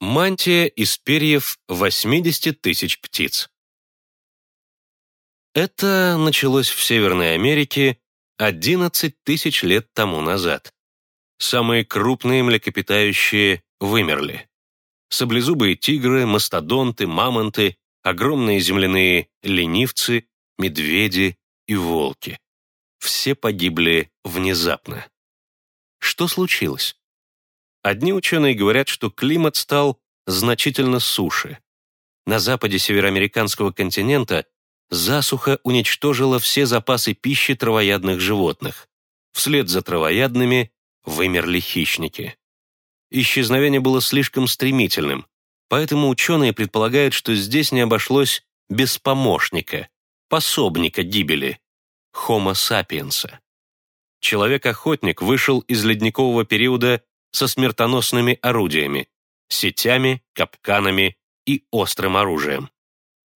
Мантия из перьев 80 тысяч птиц. Это началось в Северной Америке 11 тысяч лет тому назад. Самые крупные млекопитающие вымерли. Саблезубые тигры, мастодонты, мамонты, огромные земляные ленивцы, медведи и волки. Все погибли внезапно. Что случилось? Одни ученые говорят, что климат стал значительно суше. На западе североамериканского континента засуха уничтожила все запасы пищи травоядных животных. Вслед за травоядными вымерли хищники. Исчезновение было слишком стремительным, поэтому ученые предполагают, что здесь не обошлось без помощника, пособника гибели, Homo sapiens. Человек-охотник вышел из ледникового периода со смертоносными орудиями, сетями, капканами и острым оружием.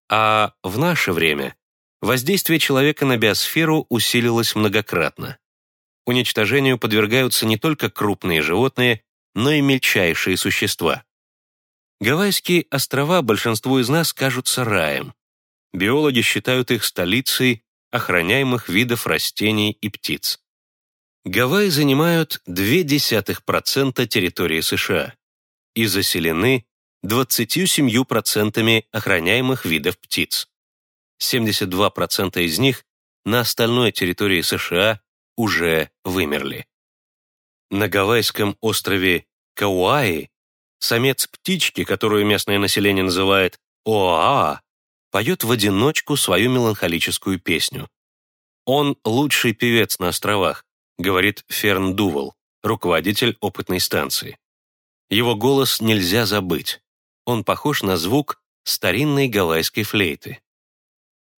А в наше время воздействие человека на биосферу усилилось многократно. Уничтожению подвергаются не только крупные животные, но и мельчайшие существа. Гавайские острова большинству из нас кажутся раем. Биологи считают их столицей охраняемых видов растений и птиц. Гавайи занимают 0,2% территории США и заселены 27% охраняемых видов птиц. 72% из них на остальной территории США уже вымерли. На гавайском острове Кауаи самец птички, которую местное население называет Оаа, поет в одиночку свою меланхолическую песню. Он лучший певец на островах, говорит Ферн Дувал, руководитель опытной станции. Его голос нельзя забыть. Он похож на звук старинной гавайской флейты.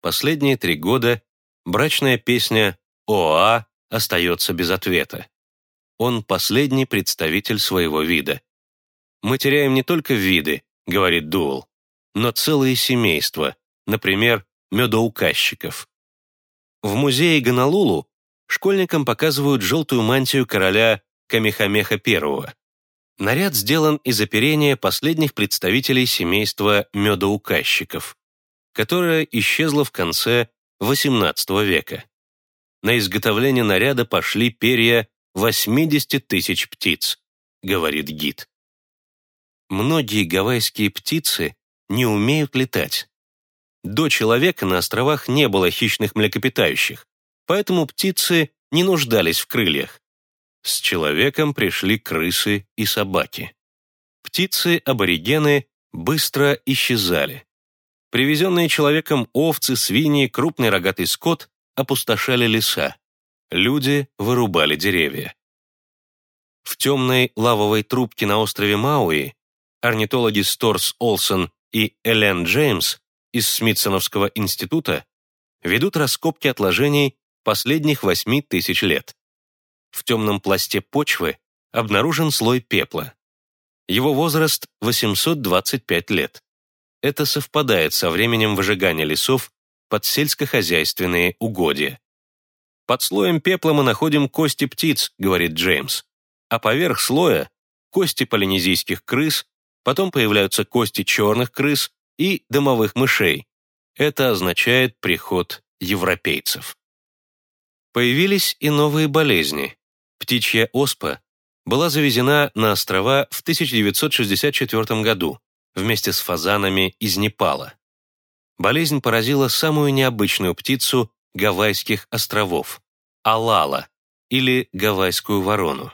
Последние три года брачная песня «ОА» остается без ответа. Он последний представитель своего вида. «Мы теряем не только виды», — говорит Дуэл, но целые семейства, например, медоуказчиков. В музее Гонолулу школьникам показывают желтую мантию короля Камехамеха I. Наряд сделан из оперения последних представителей семейства медоуказчиков, которое исчезло в конце XVIII века. На изготовление наряда пошли перья 80 тысяч птиц, говорит гид. Многие гавайские птицы не умеют летать. До человека на островах не было хищных млекопитающих, поэтому птицы не нуждались в крыльях. С человеком пришли крысы и собаки. Птицы-аборигены быстро исчезали. Привезенные человеком овцы, свиньи, крупный рогатый скот опустошали леса. Люди вырубали деревья. В темной лавовой трубке на острове Мауи орнитологи Сторс Олсон и Элен Джеймс из Смитсоновского института ведут раскопки отложений последних 8 тысяч лет. В темном пласте почвы обнаружен слой пепла. Его возраст 825 лет. Это совпадает со временем выжигания лесов под сельскохозяйственные угодья. «Под слоем пепла мы находим кости птиц», — говорит Джеймс, а поверх слоя — кости полинезийских крыс, потом появляются кости черных крыс и домовых мышей. Это означает приход европейцев. Появились и новые болезни. Птичья оспа была завезена на острова в 1964 году вместе с фазанами из Непала. Болезнь поразила самую необычную птицу Гавайских островов – алала или гавайскую ворону.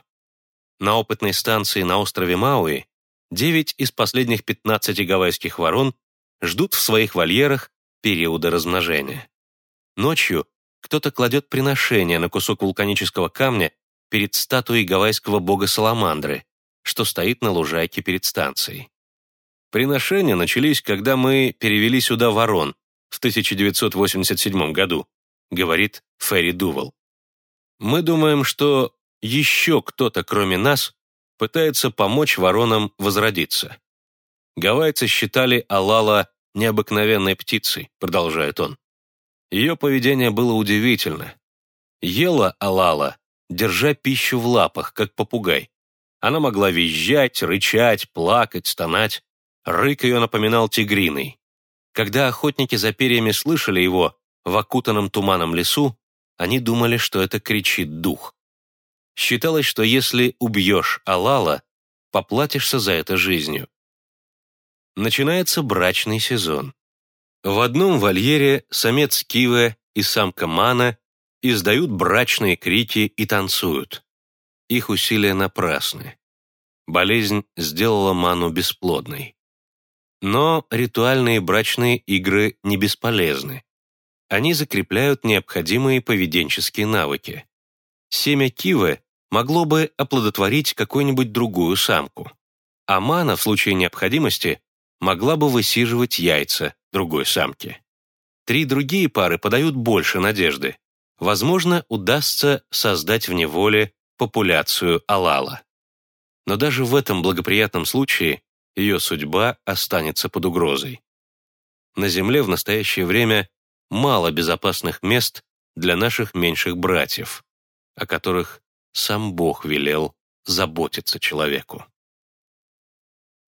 На опытной станции на острове Мауи 9 из последних 15 гавайских ворон ждут в своих вольерах периода размножения. Ночью кто-то кладет приношение на кусок вулканического камня перед статуей гавайского бога Саламандры, что стоит на лужайке перед станцией. Приношения начались, когда мы перевели сюда ворон в 1987 году, говорит Ферри Дувал. Мы думаем, что еще кто-то, кроме нас, пытается помочь воронам возродиться. Гавайцы считали Алала необыкновенной птицей, продолжает он. Ее поведение было удивительно. Ела Алала, держа пищу в лапах, как попугай. Она могла визжать, рычать, плакать, стонать. Рык ее напоминал тигриный. Когда охотники за перьями слышали его в окутанном туманом лесу, они думали, что это кричит дух. Считалось, что если убьешь Алала, поплатишься за это жизнью. Начинается брачный сезон. В одном вольере самец Киве и самка Мана издают брачные крики и танцуют. Их усилия напрасны. Болезнь сделала Ману бесплодной. Но ритуальные брачные игры не бесполезны. Они закрепляют необходимые поведенческие навыки. Семя кивы могло бы оплодотворить какую-нибудь другую самку. А мана в случае необходимости могла бы высиживать яйца другой самки. Три другие пары подают больше надежды. Возможно, удастся создать в неволе популяцию Алала. Но даже в этом благоприятном случае ее судьба останется под угрозой. На Земле в настоящее время мало безопасных мест для наших меньших братьев, о которых сам Бог велел заботиться человеку.